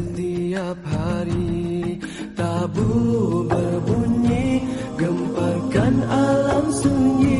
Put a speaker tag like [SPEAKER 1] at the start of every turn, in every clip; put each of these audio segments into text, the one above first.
[SPEAKER 1] setiap hari. Tabu berbunyi gemparkan alam sunyi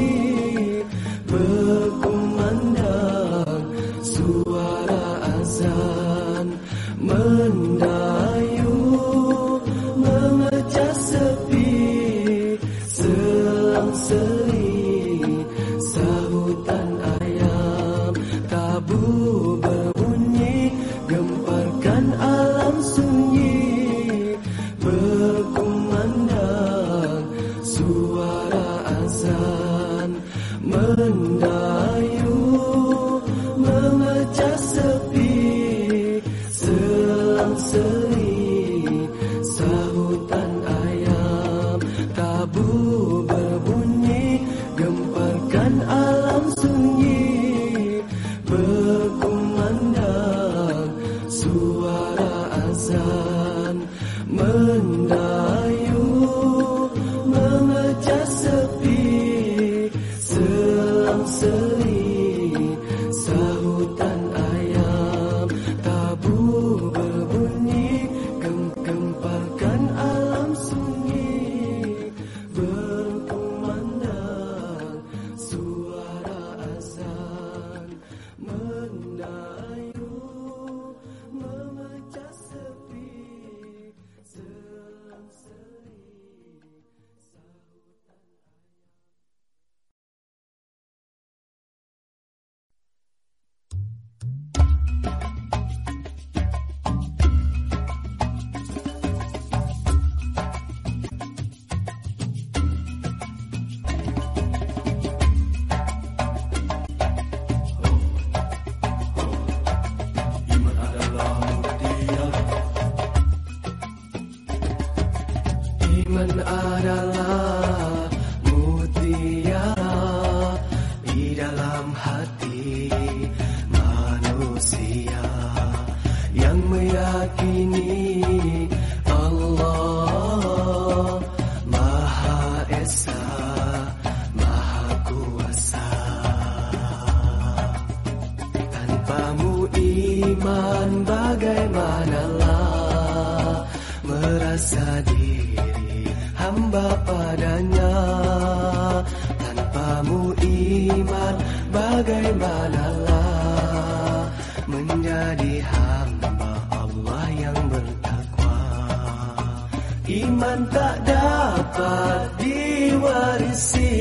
[SPEAKER 1] iman tak dapat diwarisi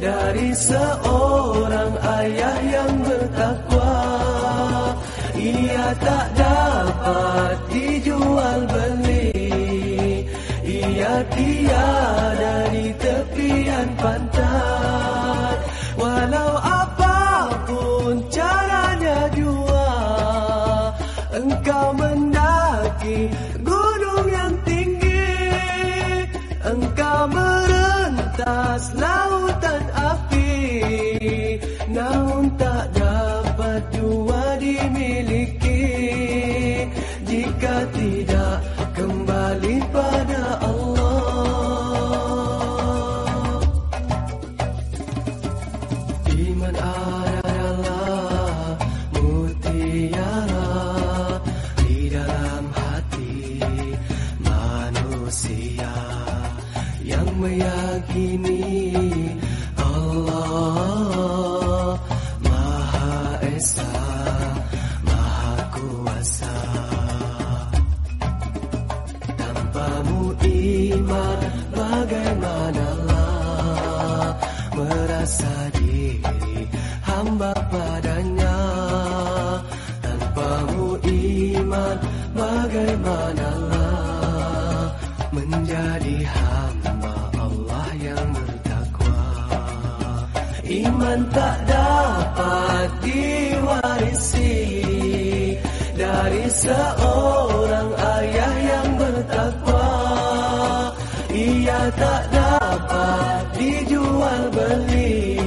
[SPEAKER 1] dari seorang ayah yang bertakwa. Ia tak dapat dijual beli. Ia tiada di tepian pantai. dan tak dapat diwarisi. Dari seorang ayah yang bertakwa ia tak dapat dijual beli.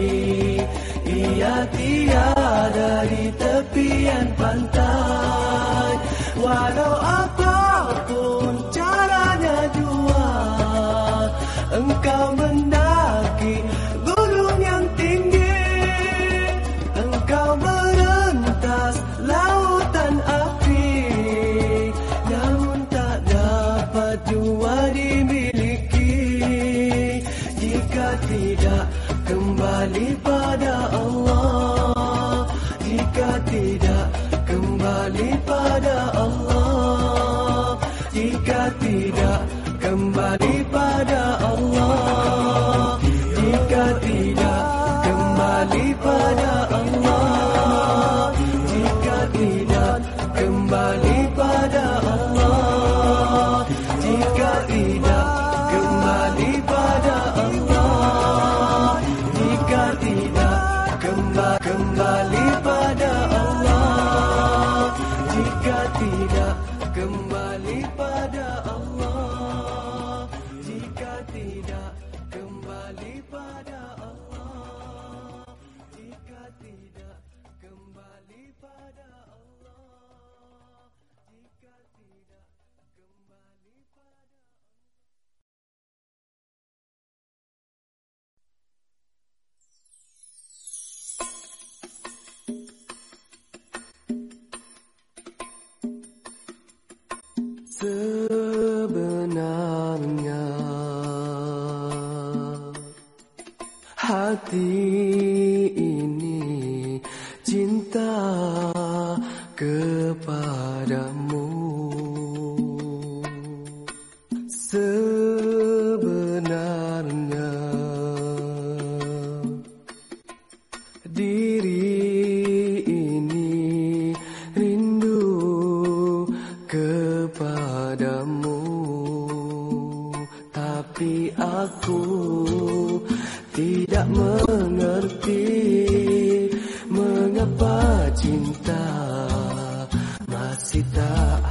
[SPEAKER 1] Ia tiada di tepian pantai. kembali aku tidak mengerti mengapa cinta masih tak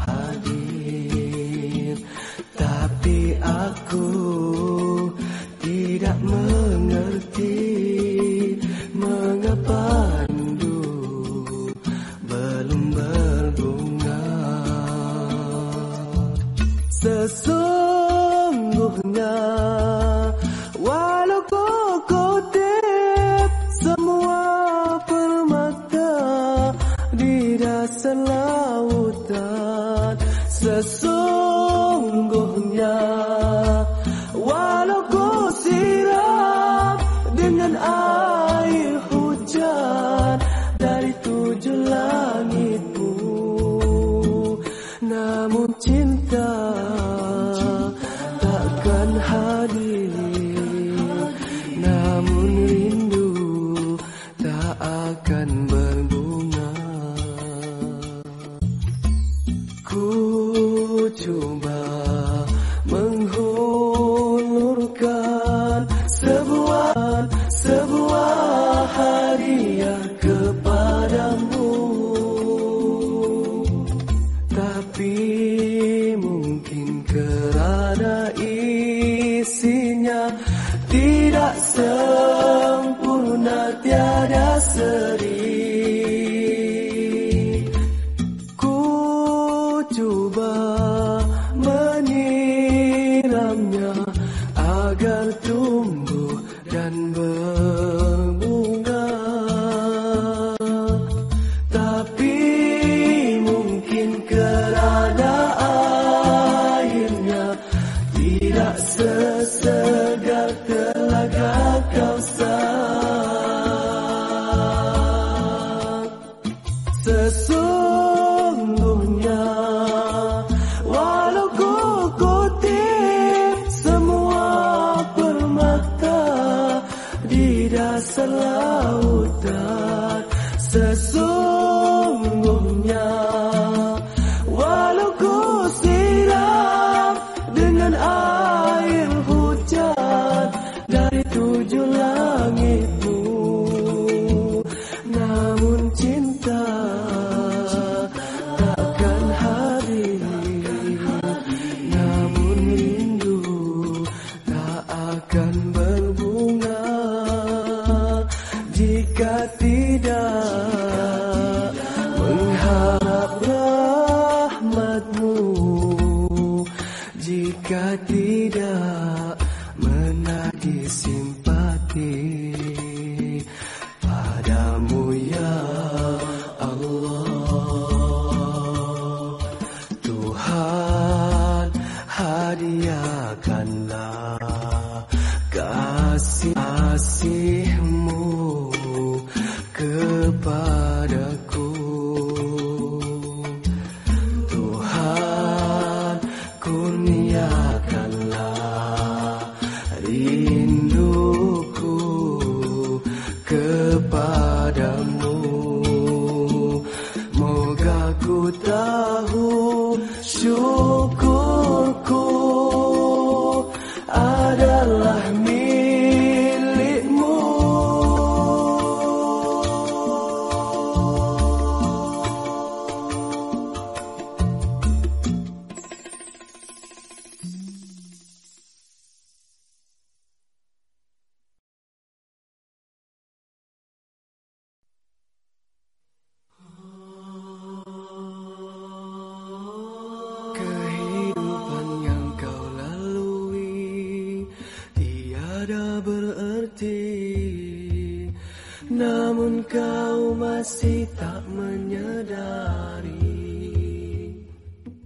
[SPEAKER 1] Namun kau masih tak menyadari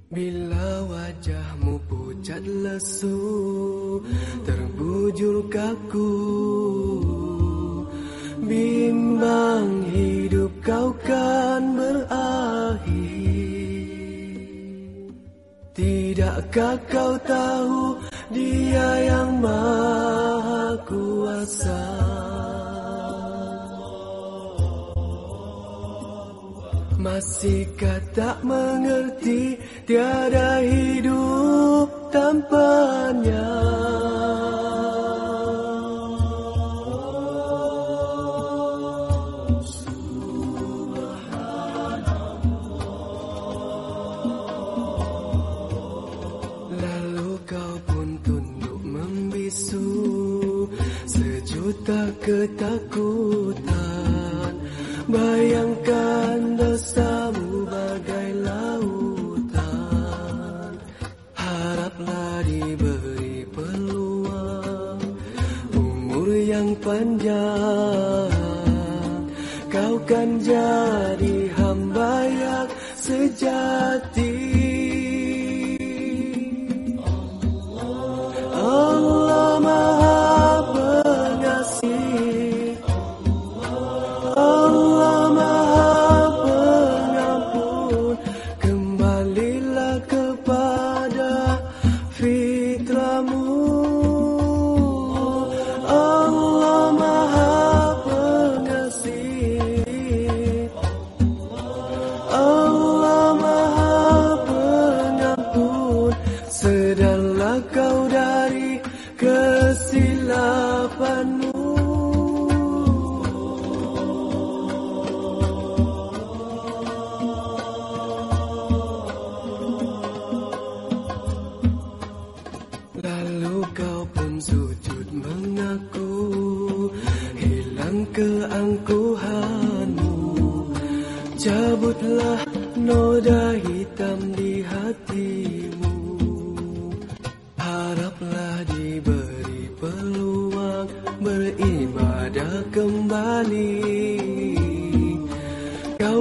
[SPEAKER 1] Bila wajahmu pucat lesu Terbujur kaku. Bimbang hidup kau kan berakhir. Tidakkah kau tahu Dia yang maha kuasa? Masihkah tak mengerti Tiada hidup tanpanya Hendaklah diberi peluang Umur yang panjang Kau kan jauh.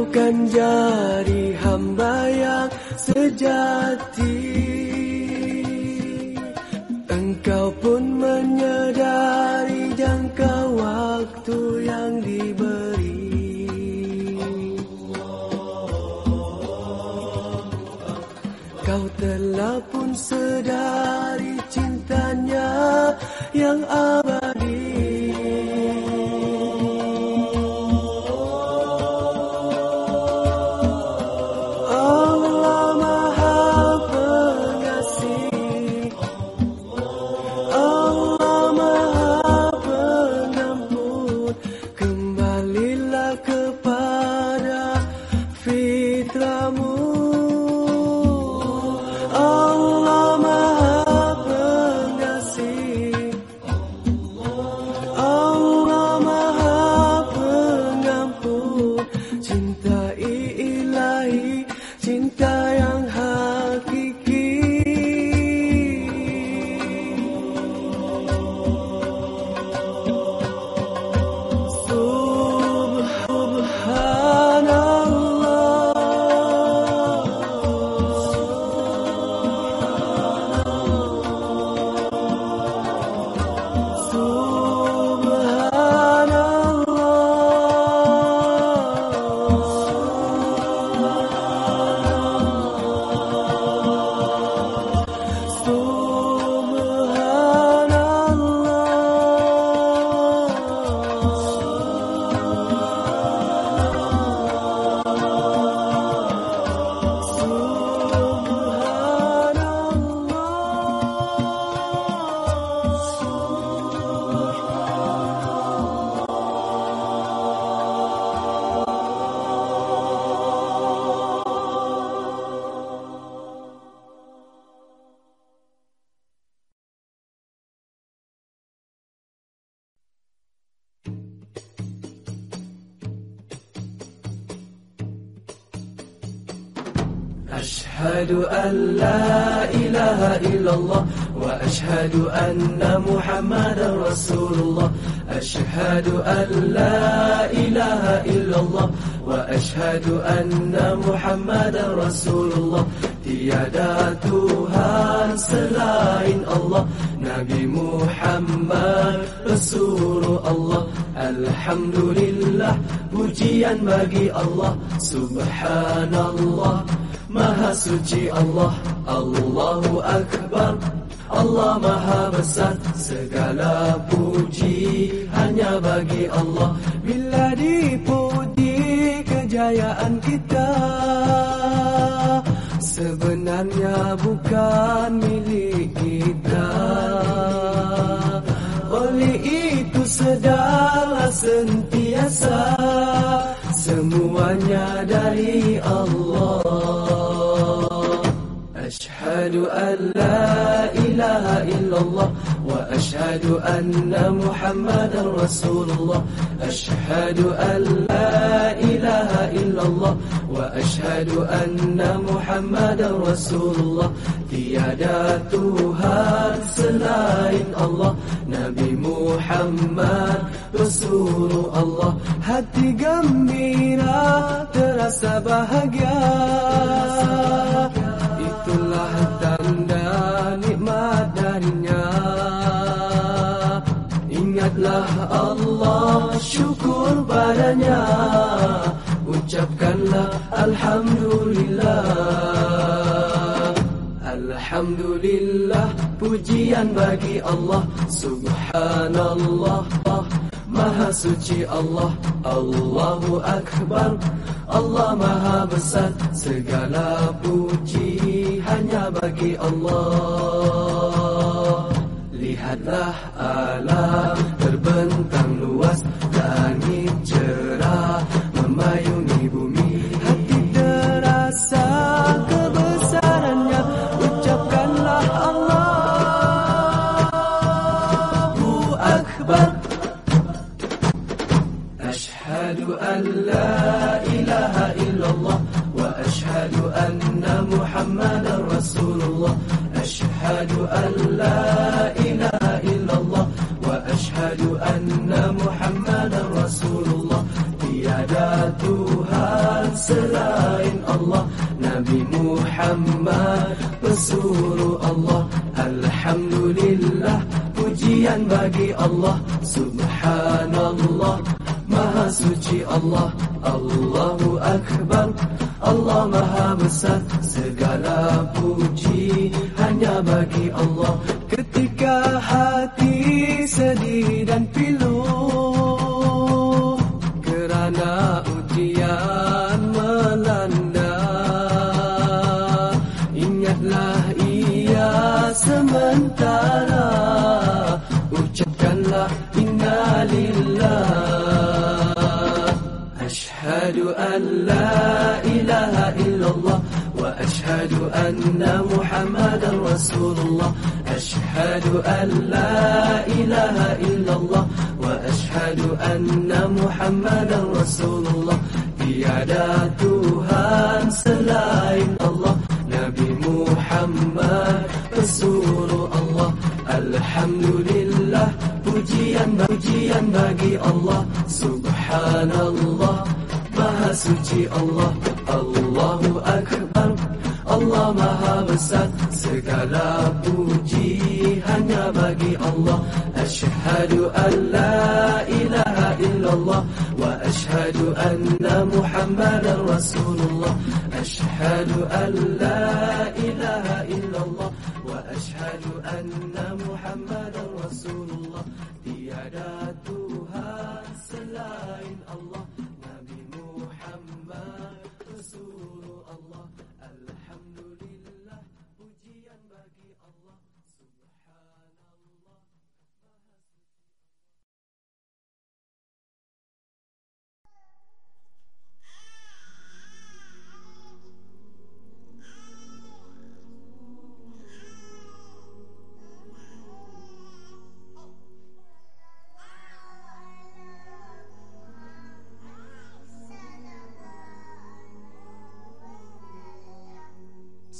[SPEAKER 1] Kau kan jadi hamba yang sejati. Engkau pun menyedari jangka waktu yang diberi. Kau telah pun sedari cintanya yang abadi أشهد أن لا إله إلا الله وأشهد أن محمدا رسول الله. أشهد أن لا إله إلا الله وأشهد أن محمدا رسول الله. تيادا تهان سلاين الله نبي محمد رسول الله. الحمد لله مجيا بقي الله. سبحان الله. Maha suci Allah Allahu Akbar. Allah Maha Besar Segala puji Hanya bagi Allah. Bila dipuji Kejayaan kita Sebenarnya bukan milik kita. Oleh itu sedarlah sentiasa Semuanya dari Allah. Ashhadu an la ilaha illallah. أشهد أن محمد رسول الله. أشهد أن لا إله إلا الله. وأشهد أن محمد رسول الله. تيادة تهان سلائن الله. نبي محمد رسول الله. هاتي جميلة ترسى بهجا Syukur padanya. Ucapkanlah Alhamdulillah. Alhamdulillah pujian bagi Allah. Subhanallah Maha suci Allah. Allahu Akbar. Allah Maha besar. Segala puji hanya bagi Allah. Lihatlah alam terbentang Muhammad pesuruh Allah. Alhamdulillah pujian bagi Allah. Subhanallah Maha suci Allah. Allahu Akbar Allah Maha Besar. Segala puji hanya bagi Allah. Ketika hati رسول الله. أشهد أن لا إله إلا الله وأشهد أن محمدا رسول الله. تيادا تهان سلايم الله. نبي محمد رسول الله. الحمد لله pujian pujian الله. سبحان الله Maha سجي الله. الله أكبر. Allah Maha Besar Segala puji hanya bagi Allah Ashhadu an la ilaha illallah Wa ashhadu anna Muhammadan Rasulullah Ashhadu an la ilaha illallah Wa ashhadu anna Muhammadan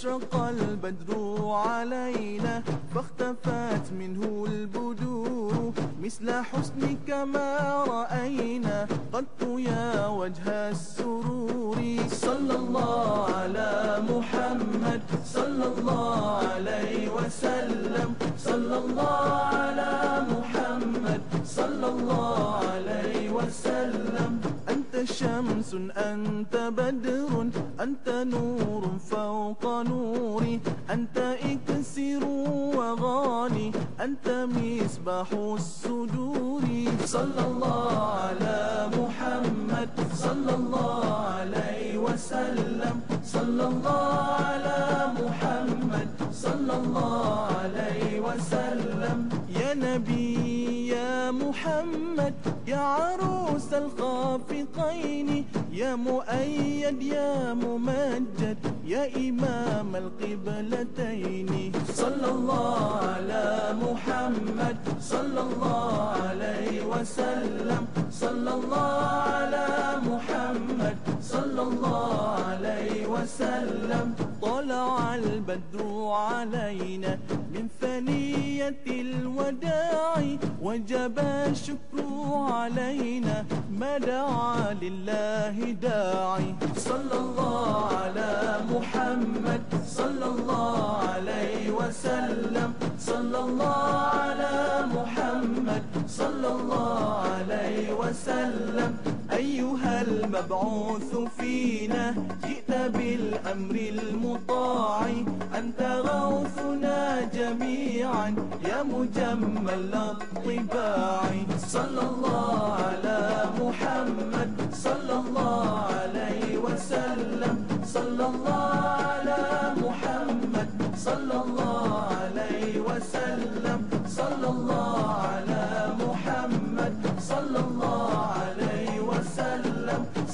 [SPEAKER 2] أشرق البدر علينا فاختفت منه البدور مثل حسنك ما رأينا قط يا وجه السرور. صلى الله على محمد صلى الله عليه وسلم. صلى الله على محمد صلى الله عليه وسلم. شمس أنت بدر أنت نور فوق نوري أنت إكسر وغالي أنت مصباح الصدور صلى الله على محمد صلى الله عليه وسلم. صلى الله على محمد صلى الله عليه وسلم. يا نبي يا محمد يا عروس الخافقين يا مؤيد يا ممجد يا إمام القبلتين. صلى الله على محمد صلى الله عليه وسلم. صلى الله على محمد. صلى الله عليه وسلم. طلع البدر علينا من ثنية الوداع وجب الشكر علينا ما دعا لله داعي. صلى الله على محمد صلى الله عليه وسلم. صلى الله على محمد صلى الله عليه وسلم. أيها المبعوث فينا جئت بالأمر المطاع. أنت غوثنا جميعا يا مجمل الطباع. صلى الله على محمد صلى الله عليه وسلم. صلى الله على محمد صلى الله عليه وسلم. صلى الله على محمد صلى الله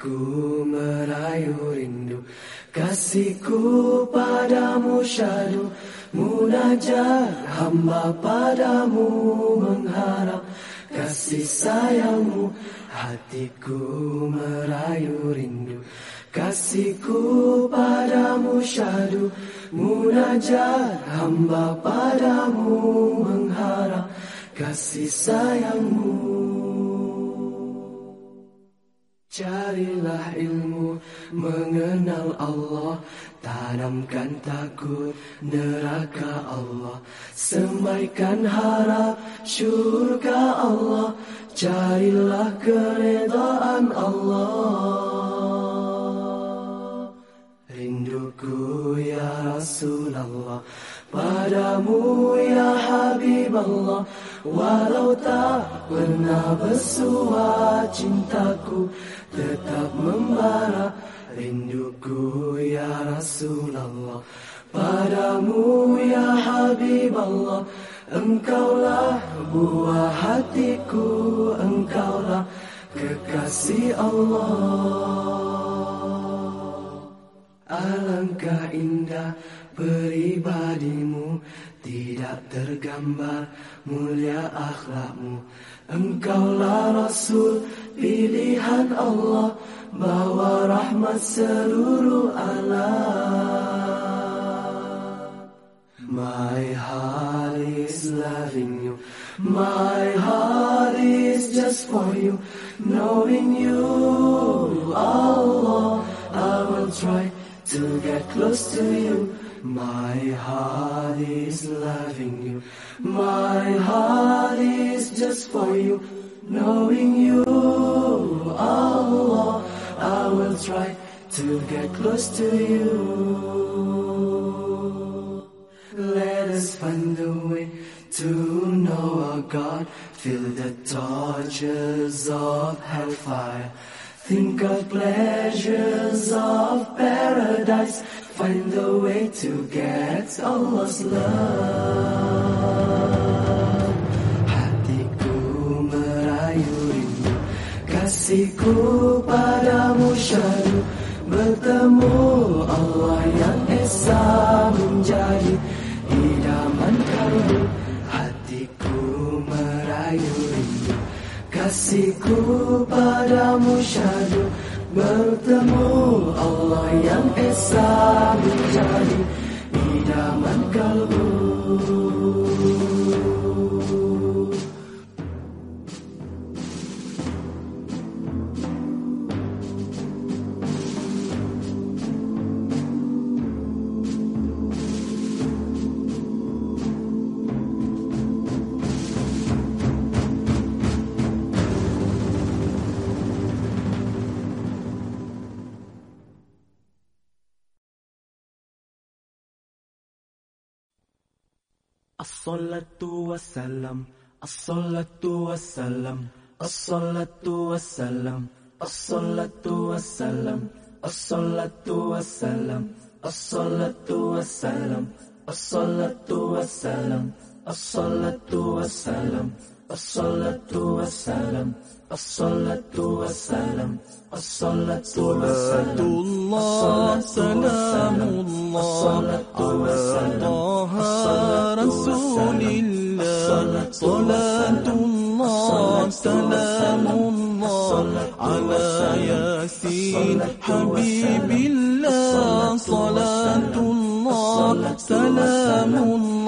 [SPEAKER 1] Hatiku merayu rindu Kasihku padamu syadu Munajat hamba padamu Mengharap kasih sayangmu. Hatiku merayu rindu Kasihku padamu syadu Munajat hamba padamu Mengharap kasih sayangmu Carilah ilmu mengenal Allah. Tanamkan takut neraka Allah. Semaikan harap syurga Allah. Carilah keredaan Allah. Rinduku ya Rasulullah. Padamu ya Habib Allah Walau tak pernah bersua cintaku Tetap membara. Rinduku ya Rasulullah Padamu ya Habib Allah Engkaulah buah hatiku Engkaulah kekasih Allah. Alangkah indah peribadimu Tidak tergambar mulia akhlakmu. Engkaulah Rasul pilihan Allah Bawa rahmat seluruh alam. My heart is loving you. My heart is just for you. Knowing you Allah I will try to get close to you My heart is loving you My heart is just for you Knowing you Allah I will try to get close to you let us find a way to know our God. Feel the tortures of hellfire. Think of pleasures of paradise. Find a way to get Allah's love. Hatiku merayu rindu Kasihku padamu syadu Bertemu Allah yang esa menjadi idaman kalbu Hatiku merayu rindu Kasihku padamu syadu Bertemu Allah yang esa menjadi idaman kalbu
[SPEAKER 2] As-salatu wassalam, as-salatu wassalam, as-salatu wassalam, as-salatu wassalam, as-salatu wassalam, as-salatu wassalam, as-salatu wassalam, as-salatu wassalam. الصلاة والسلام الصلاة والسلام الصلاة
[SPEAKER 3] والسلام الله سلام الله على طه رسول الله صلاة الله سلام الله على ياسين حبيب الله صلاة الله سلام الله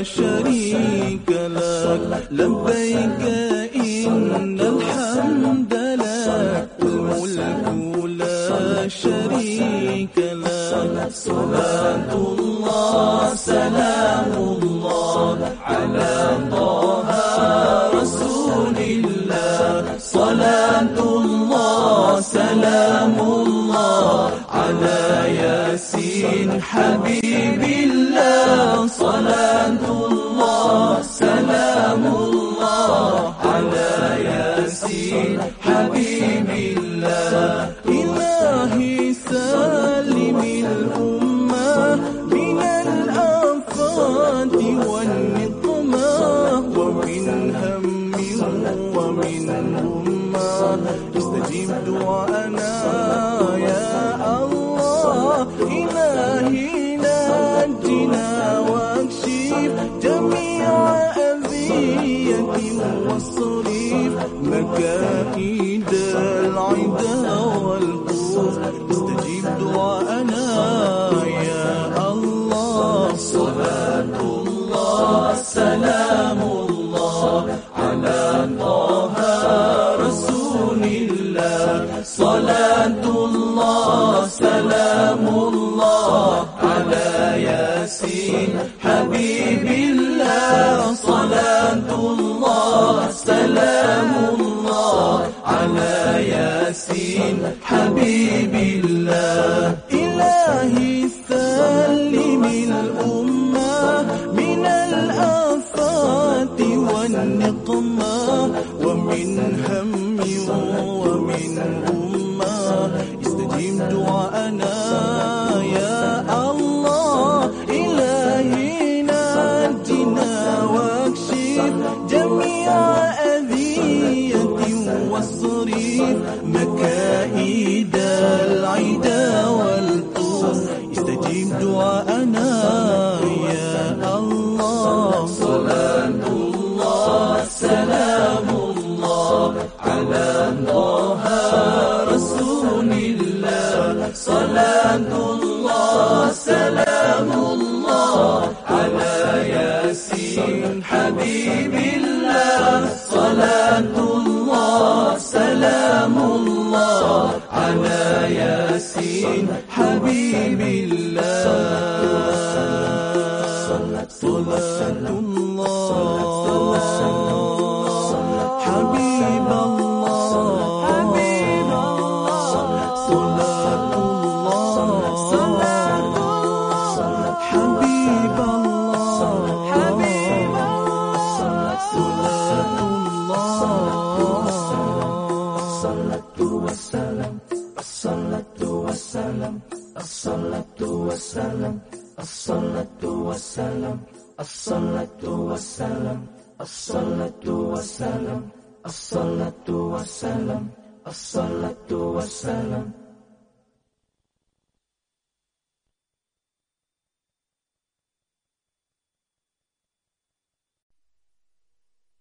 [SPEAKER 3] لا شريك لك لبيك إن من همي ومن همة استجيب دعاءنا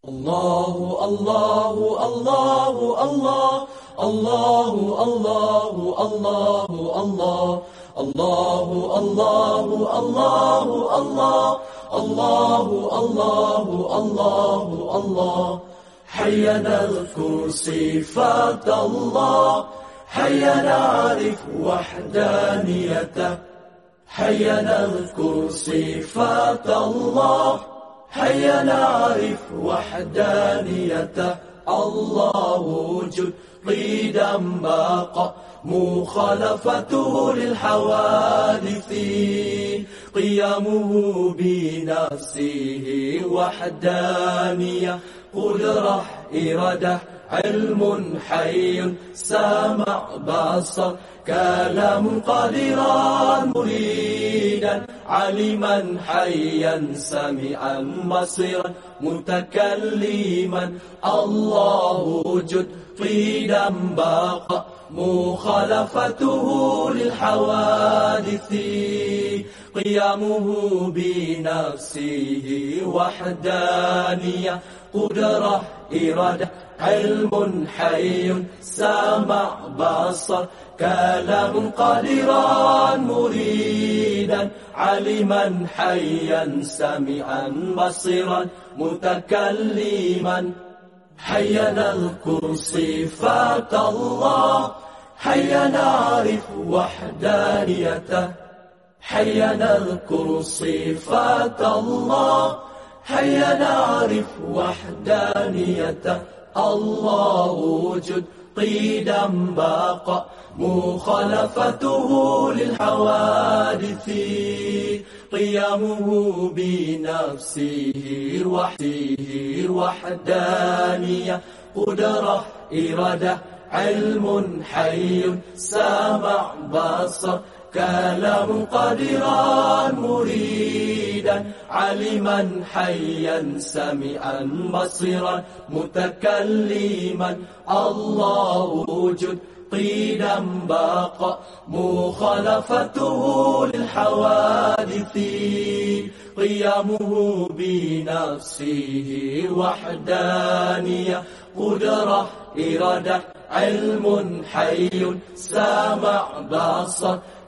[SPEAKER 3] الله الله الله الله الله الله الله الله الله الله الله الله الله الله الله الله
[SPEAKER 1] هيا نذكر صفات الله حي نعرف وحدانيته هيا نذكر صفات الله حيا نعرف وحدانيته الله وجود قيدا باق. مخالفته للحوادث. قيامه بنفسه وحدانية. قدرة إرادة. علم حي سامع بصر كلام قادرا مريدا علما حيا سميعا بصيرا متكلما الله وجد قيدا باق مخالفته للحوادث قيامه بنفسه وحدانية قدرة إرادة. علم حي سامع بصر. كلام قادرا مريدا. علما حيا سميعا بصيرا. متكلما حيا نذكر صفات الله. حيا نعرف وحدانيته حيا نذكر صفات الله. حيا نعرف وحدانيته الله وجد قيدا باق مخالفته للحوادث. قيامه بنفسه وحده وحدانية. قدرة إرادة علم حي سامع بصر. كلام قادرا مريدا علما حيا سميعا بصيرا متكلما الله وجد قيدا باق مخالفته للحوادث قيامه بنفسه وحدانية قدرة إرادة علم حي سامع بصر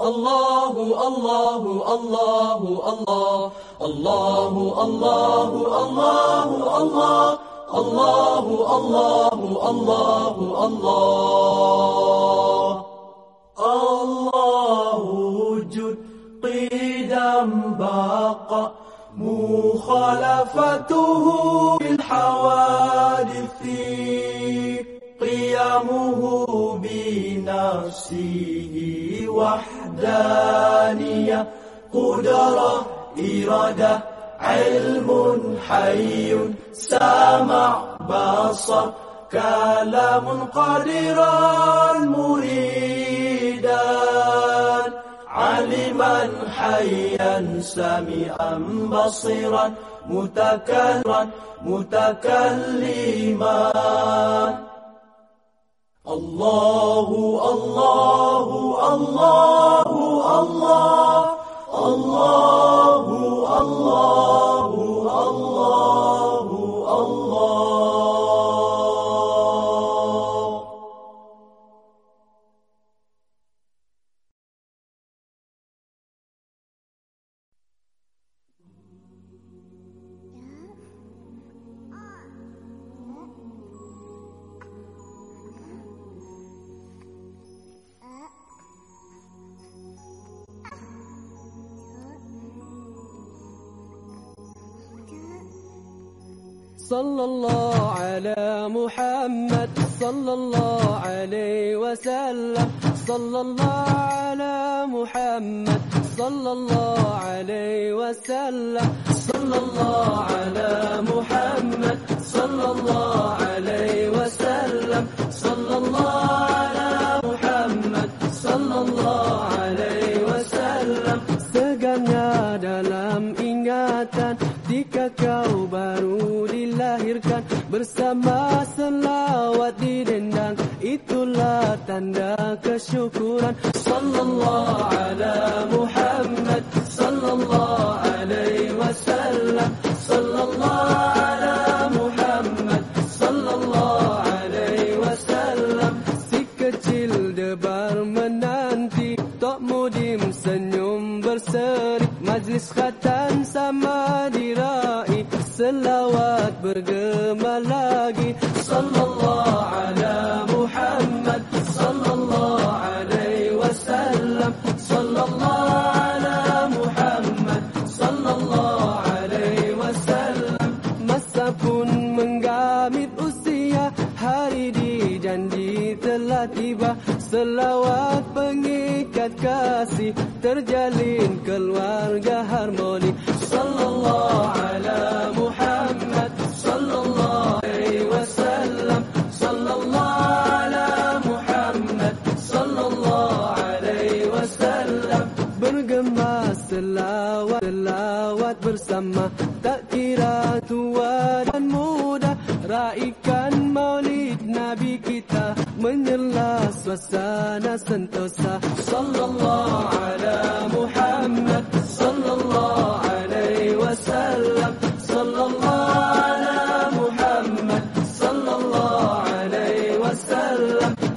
[SPEAKER 1] الله الله الله الله. الله الله الله الله. الله الله الله الله. الله وجود قدم بقى مخالفته بالحوادث قيامه بنفسه وحدانية. قدرة إرادة علم حي. سامع بصر كلام قادرا مريدا. علما حيا سميعا بصيرا. متكررا متكلما. الله الله الله. sallam